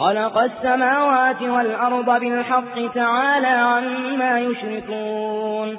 خلق السماوات والأرض بالحق تعالى عما يشركون.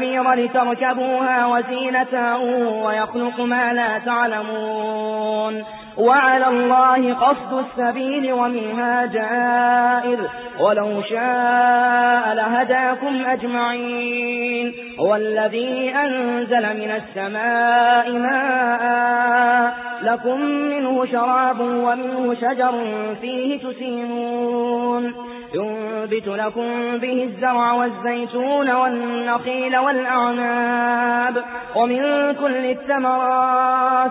والحمير لتركبوها وزينة ويخلق ما لا تعلمون. وعلى الله قصد السبيل ومنها جائر. ولو شاء لهداكم أجمعين. والذي أنزل من السماء ماء لكم منه شراب ومنه شجر فيه تسيمون. ينبت لكم به الزرع والزيتون والنخيل والأعناب. ومن كل الثمرات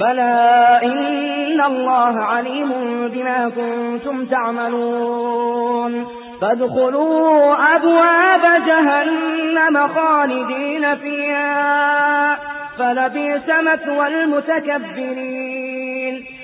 بلى إن الله عليم بما كنتم تعملون فادخلوا أبواب جهنم خالدين فيها فلبئس مثوى المتكبرين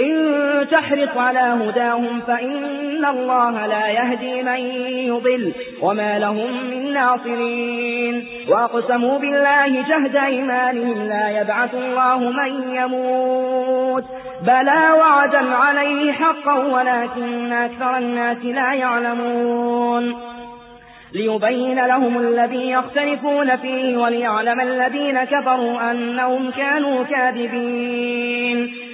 إن تحرص على هداهم فإن الله لا يهدي من يضل وما لهم من ناصرين. وأقسموا بالله جهد إيمانهم لا يبعث الله من يموت. بلى وعدا عليه حقا ولكن أكثر الناس لا يعلمون. ليبين لهم الذي يختلفون فيه وليعلم الذين كفروا أنهم كانوا كاذبين.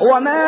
وما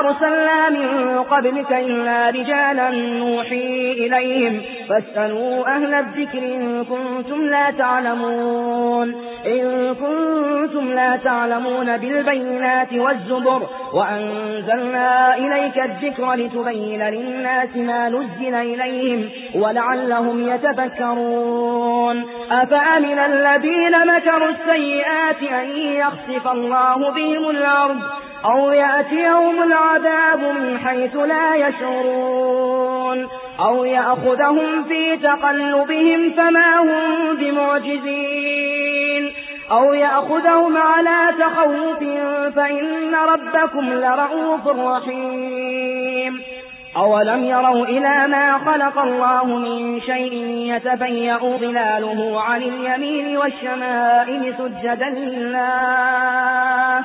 أرسلنا من قبلك إلا رجالا نوحي إليهم فاسألوا أهل الذكر إن كنتم لا تعلمون إن كنتم لا تعلمون بالبينات والزبر وأنزلنا إليك الذكر لتبين للناس ما نزل إليهم ولعلهم يتفكرون أفأمن الذين مكروا السيئات أن يخسف الله بهم الأرض أو يأتيهم العذاب من حيث لا يشعرون أو يأخذهم في تقلبهم فما هم بمعجزين أو يأخذهم على تخوف فإن ربكم لرؤوف رحيم أولم يروا إلى ما خلق الله من شيء يتبيأ ظلاله عن اليمين والشمائل سجدا لله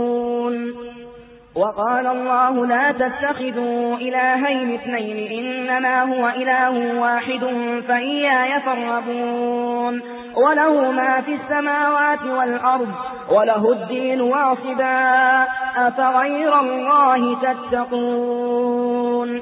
وقال الله لا تتخذوا إلهين اثنين إنما هو إله واحد فإياي فربون وله ما في السماوات والأرض وله الدين واصبا. أفغير الله تتقون؟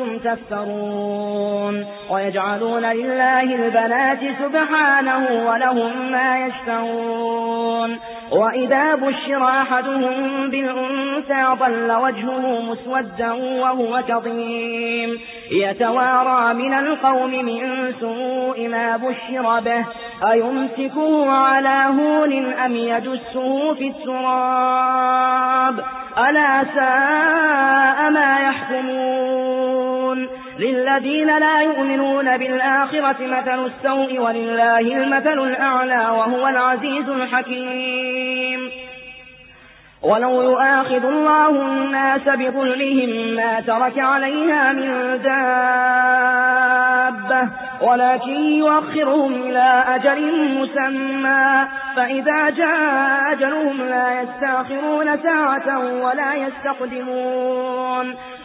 تفترون ويجعلون لله البنات سبحانه ولهم ما يشتهون وإذا بشر أحدهم بالأنثى ضل وجهه مسودا وهو كظيم يتوارى من القوم من سوء ما بشر به أيمسكه على هون أم يجسه في التراب ألا ساء ما يحكمون للذين لا يؤمنون بالآخرة مثل السوء ولله المثل الأعلى وهو العزيز الحكيم. ولو يؤاخذ الله الناس بظلهم ما ترك عليها من دابة ولكن يؤخرهم إلى أجل مسمى. فإذا جاء أجلهم لا يستأخرون ساعة ولا يستقدمون.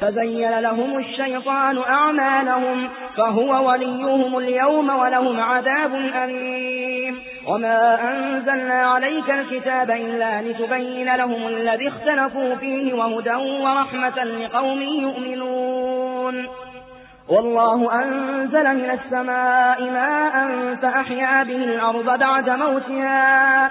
فزين لهم الشيطان أعمالهم فهو وليهم اليوم ولهم عذاب أليم. وما أنزلنا عليك الكتاب إلا لتبين لهم الذي اختلفوا فيه وهدى ورحمة لقوم يؤمنون. والله أنزل من السماء ماء فأحيا به الأرض بعد موتها.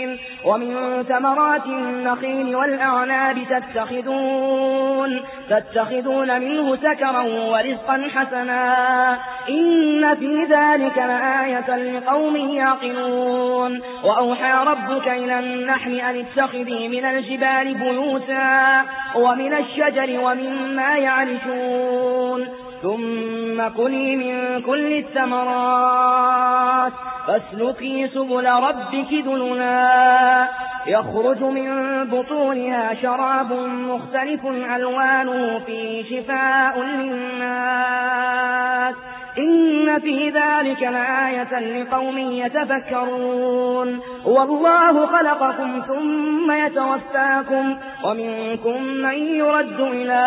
ومن ثمرات النخيل والأعناب تتخذون تتخذون منه سكرا ورزقا حسنا. إن في ذلك لآية لقوم يعقلون. وأوحى ربك إلى النحل أن اتخذي من الجبال بيوتا ومن الشجر ومما يعرشون. ثم كلي من كل الثمرات فاسلكي سبل ربك ذلنا يخرج من بطونها شراب مختلف ألوانه فيه شفاء للناس. إن في ذلك لآية لقوم يتفكرون. والله خلقكم ثم يتوفاكم ومنكم من يرد إلى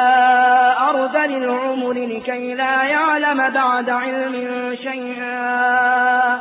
أرض للعمر لكي لا يعلم بعد علم شيئا.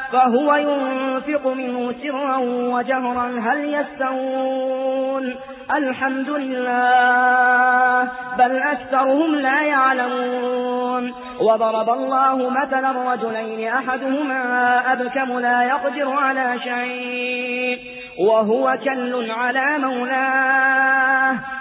فهو ينفق منه سرا وجهرا هل يستوون؟ الحمد لله بل أكثرهم لا يعلمون. وضرب الله مثلا رجلين أحدهما أبكم لا يقدر على شيء وهو كل على مولاه.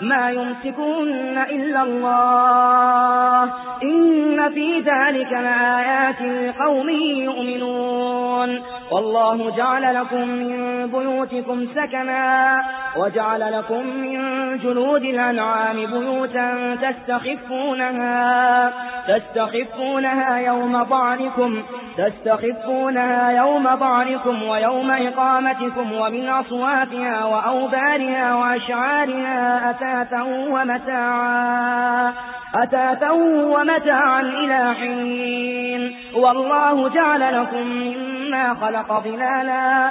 ما يمسكون إلا الله. إن في ذلك لآيات لقوم يؤمنون. والله جعل لكم من بيوتكم سكنا وجعل لكم من جلود الأنعام بيوتا تستخفونها تستخفونها يوم ضعنكم تستخفونها يوم ضعنكم ويوم إقامتكم ومن أصواتها وأوبارها وأشعارها أتاتا ومتاعا أتاتا ومتاعا إلى حين. والله جعل لكم مما خلق ظلالا.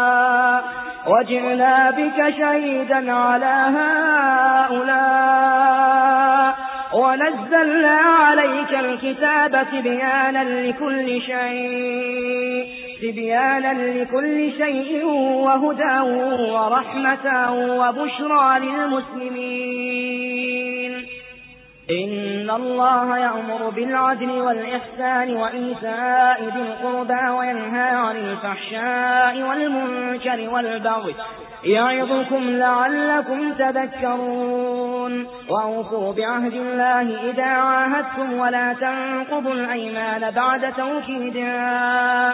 وجئنا بك شهيدا على هؤلاء ونزلنا عليك الكتاب تبيانا لكل شيء تبيانا لكل شيء وهدى ورحمة وبشرى للمسلمين. إن الله يأمر بالعدل والإحسان وإيتاء ذي القربى وينهى عن الفحشاء والمنكر والبغي يعظكم لعلكم تذكرون وأوفوا بعهد الله إذا عاهدتم ولا تنقضوا الأيمان بعد توكيدها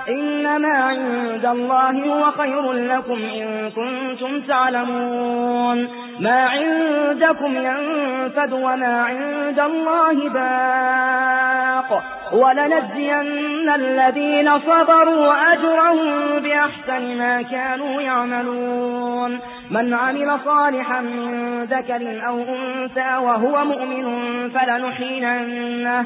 إنما عند الله هو خير لكم إن كنتم تعلمون. ما عندكم ينفد وما عند الله باق. ولنجزين الذين صبروا أجرهم بأحسن ما كانوا يعملون. من عمل صالحا من ذكر أو أنثى وهو مؤمن فلنحيينه,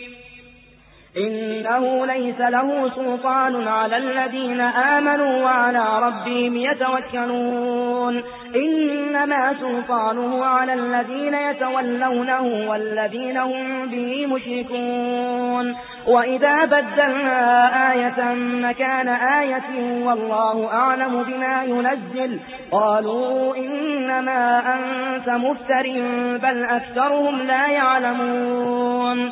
إنه ليس له سلطان على الذين آمنوا وعلى ربهم يتوكلون. إنما سلطانه على الذين يتولونه والذين هم به مشركون. وإذا بدلنا آية مكان آية والله أعلم بما ينزل. قالوا إنما أنت مفتر بل أكثرهم لا يعلمون.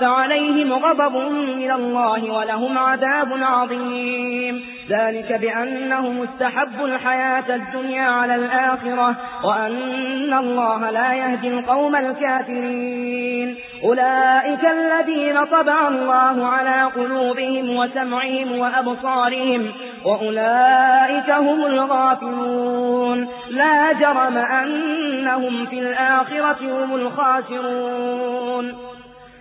فعليهم غضب من الله ولهم عذاب عظيم. ذلك بأنهم استحبوا الحياة الدنيا على الآخرة وأن الله لا يهدي القوم الكافرين. أولئك الذين طبع الله على قلوبهم وسمعهم وأبصارهم وأولئك هم الغافلون. لا جرم أنهم في الآخرة هم الخاسرون.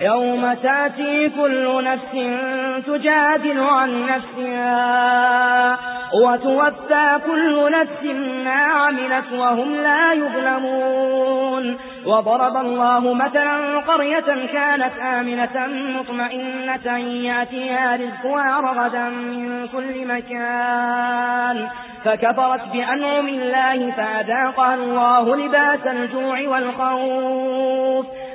يوم تأتي كل نفس تجادل عن نفسها وتوفى كل نفس ما عملت وهم لا يظلمون. وضرب الله مثلا قرية كانت آمنة مطمئنة يأتيها رزقها رغدا من كل مكان. فكفرت بأنعم الله فأذاقها الله لباس الجوع والخوف.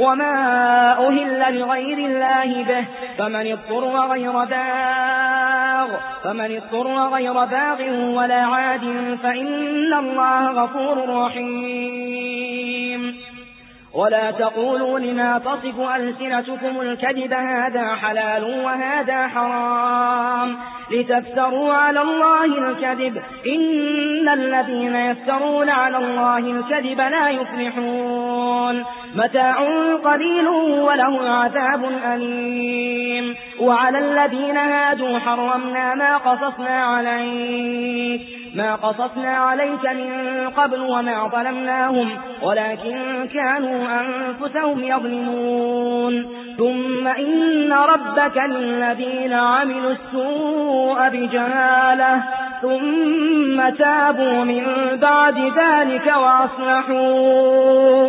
وما أهل لغير الله به. فمن اضطر غير باغ فمن اضطر غير باغ ولا عاد فإن الله غفور رحيم. ولا تقولوا لما تصف ألسنتكم الكذب هذا حلال وهذا حرام. لتفتروا على الله الكذب. إن الذين يفترون على الله الكذب لا يفلحون. متاع قليل وله عذاب أليم. وعلى الذين هادوا حرمنا ما قصصنا عليك ما قصصنا عليك من قبل وما ظلمناهم ولكن كانوا أنفسهم يظلمون. ثم إن ربك للذين عملوا السوء بجهالة ثم تابوا من بعد ذلك وأصلحوا.